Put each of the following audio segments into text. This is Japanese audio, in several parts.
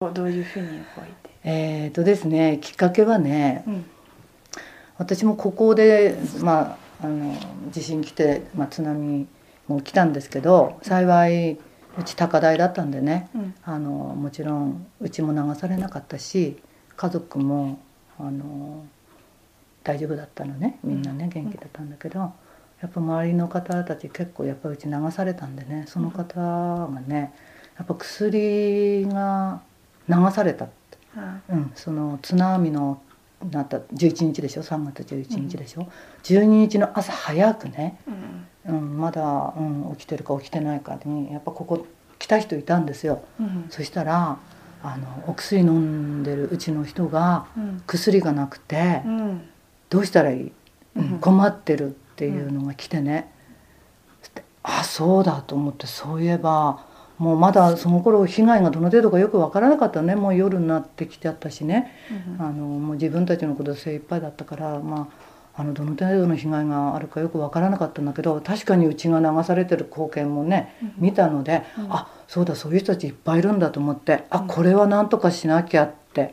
どういうふうに動いて？えーとですねきっかけはねうん。私もここで、まあ、あの地震来て、まあ、津波も来たんですけど幸いうち高台だったんでねうん。あのもちろんうちも流されなかったし家族もあの大丈夫だったのねみんなね元気だったんだけどやっぱ周りの方たち結構やっぱうち流されたんでねその方がねやっぱ薬が流されたって、あうん、その津波のなった11日でしょ？3月11日でしょ、12日の朝早くね、うん。うん、まだ、うん、起きてるか起きてないかにやっぱここ来た人いたんですよ。うん。そしたらあのお薬飲んでるうちの人がうん。薬がなくてうん。どうしたらいい、うんうん。困ってるっていうのが来てね、あそうだと思ってそういえばもうまだその頃被害がどの程度かよく分からなかったね。もう夜になってきちゃったしね。うんあのもう自分たちのことで精一杯だったからまああのどの程度の被害があるかよく分からなかったんだけど確かにうちが流されてる光景もね見たので、うん。あそうだそういう人たちいっぱいいるんだと思ってあうん。これは何とかしなきゃって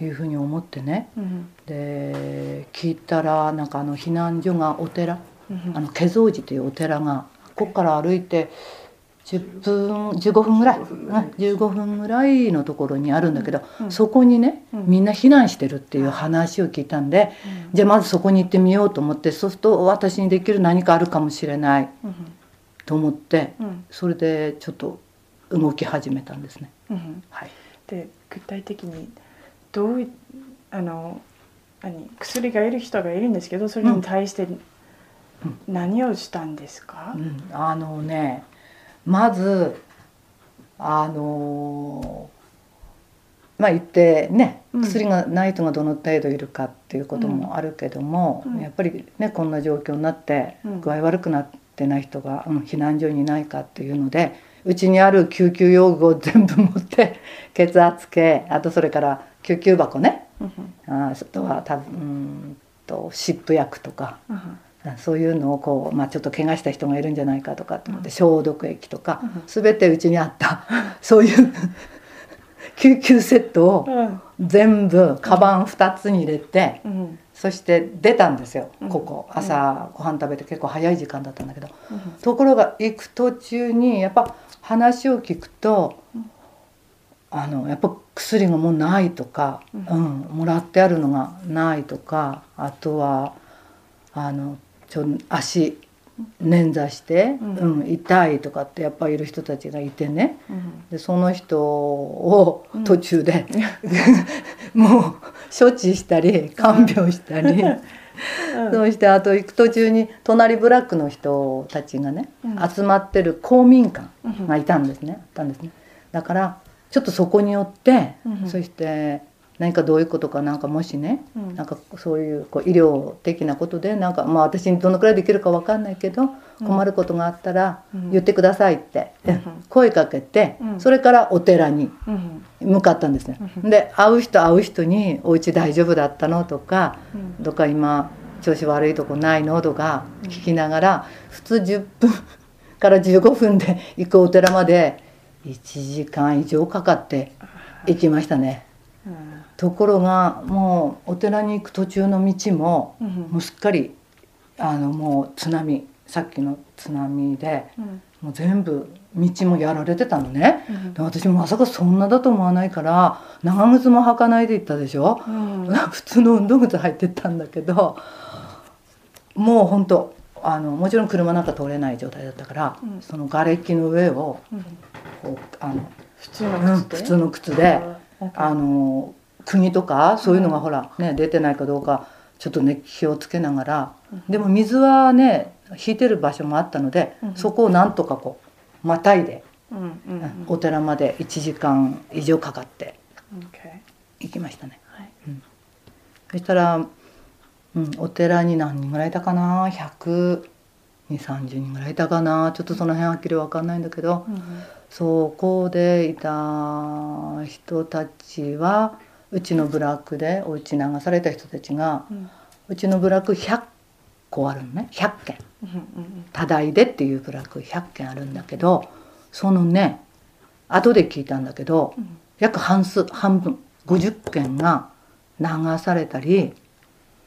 いうふうに思ってね。うんで聞いたらなんかあの避難所がお寺うんあの化蔵寺というお寺がここから歩いて10分15分ぐらい、うん、15分ぐらいのところにあるんだけど、うん。そこにねうん。みんな避難してるっていう話を聞いたんで、じゃあまずそこに行ってみようと思ってそうすると私にできる何かあるかもしれないうん。と思ってうん。それでちょっと動き始めたんですね。うん。はい、で具体的にどういあの何薬がいる人がいるんですけどそれに対して何をしたんですか？う、ん、あのねまずあのまあ言ってねうん。薬がない人がどの程度いるかっていうこともあるけども、うん。やっぱりねこんな状況になってうん。具合悪くなってない人が、うん、避難所にいないかっていうのでうちにある救急用具を全部持って 血圧計あとそれから救急箱ね。うんああとは多分うんと湿布薬とか。うんそういうのをこう、まあ、ちょっと怪我した人がいるんじゃないかとかと思って消毒液とかうん。全てうちにあった そういう 救急セットをうん。全部カバン2つに入れてうん。そして出たんですようん。ここ。朝ご飯食べて結構早い時間だったんだけど。うん。ところが行く途中にやっぱ話を聞くとうん。あのやっぱ薬がもうないとか、うん。うん、もらってあるのがないとかあとはあのちょ足捻挫して、うん。うん痛いとかってやっぱりいる人たちがいてね。うん。でその人をうん。途中で、もう処置したり看病したり。そうしてあと行く途中に隣ブラックの人たちがね、うん。集まってる公民館うん。がいたんですね。あったんですね。だからちょっとそこに寄って、うん。そして何かどういうことかなんかもしね、うん。なんかそういうこう医療的なことでなんかまあ私にどのくらいできるかわかんないけど、うん。困ることがあったらうん。言ってくださいって、うん。声かけて、うん。それからお寺にうん。向かったんですね。うん。で会う人会う人に「お家大丈夫だったの?」とかうんどっか今調子悪いとこないの？とか聞きながら、普通10分から15分で行くお寺まで1時間以上かかって行きましたね。うんところがもうお寺に行く途中の道もうんもうすっかりあのもう津波さっきの津波でうん。もう全部道もやられてたのね。うんで私もまさかそんなだと思わないから長靴も履かないで行ったでしょ？うん。普通の運動靴履いてったんだけどもう本当あのもちろん車なんか通れない状態だったから、うん。その瓦礫の上をあの、普通のうん靴であの釘とかそういうのがほら、ね、出てないかどうかちょっとね気をつけながら、うん。でも水はね引いてる場所もあったので、うん。そこをなんとかこうまたいで、うんうんうん。お寺まで1時間以上かかって行きましたね。ーはい。そしたら、うん、お寺に何人ぐらいいたかな？12030人ぐらいいたかな？ちょっとその辺はっきり分かんないんだけどうんそこでいた人たちはうちの部落でお家流された人たちがうん。うちの部落100個あるのね。100軒多大でっていう部落100軒あるんだけどそのね後で聞いたんだけどうん。約半数半分50件が流されたり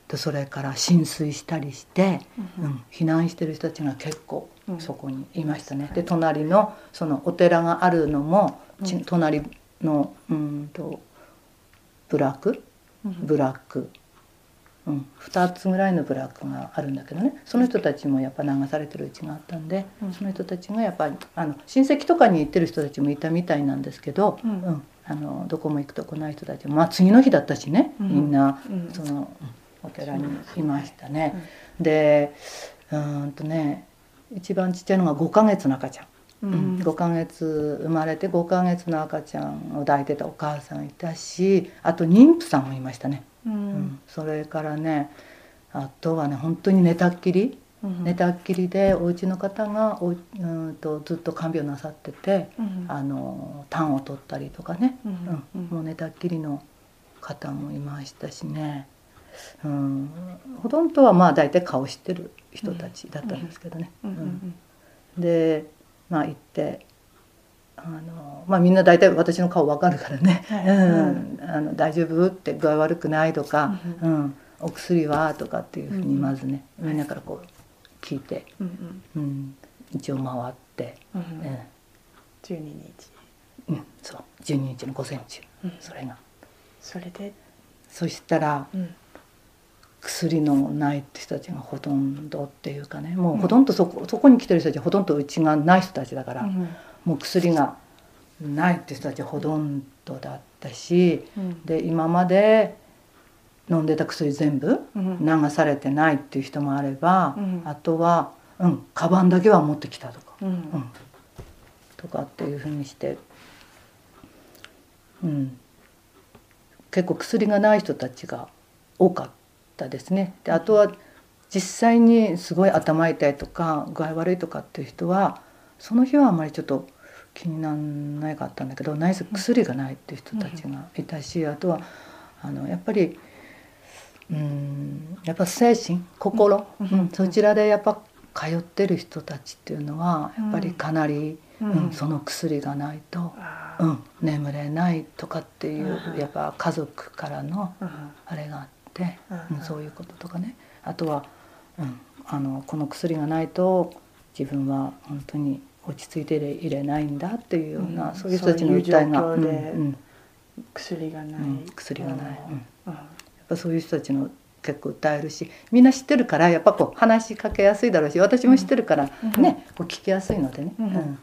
でそれから浸水したりして、うん、避難してる人たちが結構うん。そこにいましたね。で隣のそのお寺があるのも、隣のうんとブラック？うん。ブラック、うん、2つぐらいのブラックがあるんだけどね。その人たちもやっぱ流されてるうちがあったんで、うん。その人たちがやっぱりあの親戚とかに行ってる人たちもいたみたいなんですけど、うん。あのどこも行くとこない人たちもまあ次の日だったしね、うん。みんなうん。そのお寺にいましたね。でうーんとね一番ちっちゃいのが5ヶ月の赤ちゃん。ううん。ん5ヶ月生まれて5ヶ月の赤ちゃんを抱いてたお母さんいたしあと妊婦さんもいましたね、ううん。んそれからねあとはね本当に寝たっきり、うん。寝たっきりでお家の方がおうんとずっと看病なさってて、うん。あの痰を取ったりとかね、ううん。ん。もう寝たっきりの方もいましたしね、うん、ほとんどはまあ大体顔知ってる人たちだったんですけどね。でまあ行ってあの、まあ、みんな大体私の顔わかるからね「はい。うん、あの大丈夫?」って「具合悪くない?」とか「ううんお薬は?」とかっていうふうにうんまずね、みんなからこう聞いて、うんうん、一応回って、うんうん。12日。うん、そう。12日の午前中。うん。それが。それで。そしたらうん薬のない人たちがほとんどっていうかねもうほとんどそこ,、そこに来てる人たちはほとんどうちがない人たちだから。うん。もう薬がないって人たちほとんどだったしうん。で今まで飲んでた薬全部うん。流されてないっていう人もあれば、うん。あとは、うん、カバンだけは持ってきたとか、うん。うん、とかっていうふうにして、うん、結構薬がない人たちが多かったですね。であとは実際にすごい頭痛いとか具合悪いとかっていう人はその日はあんまりちょっと気にならなかったんだけどナイス薬がないっていう人たちがいたし、あとはあのやっぱりうんやっぱ精神心、うん。うんそちらでやっぱ通ってる人たちっていうのはやっぱりかなり、ううんんその薬がないと、うん、眠れないとかっていううん。やっぱ家族からのうん。あれがあって、うんうんそういうこととかね。あとは、うん、あのこの薬がないと自分は本当に落ち着いていれないんだっていうような、うん。そういう人たちの訴えがそういう状況でうんうん。薬がない、うん薬がない。うん。うん。やっぱそういう人たちの結構訴えるしみんな知ってるからやっぱこう話しかけやすいだろうし私も知ってるからうん。ね、こう聞きやすいのでね、うん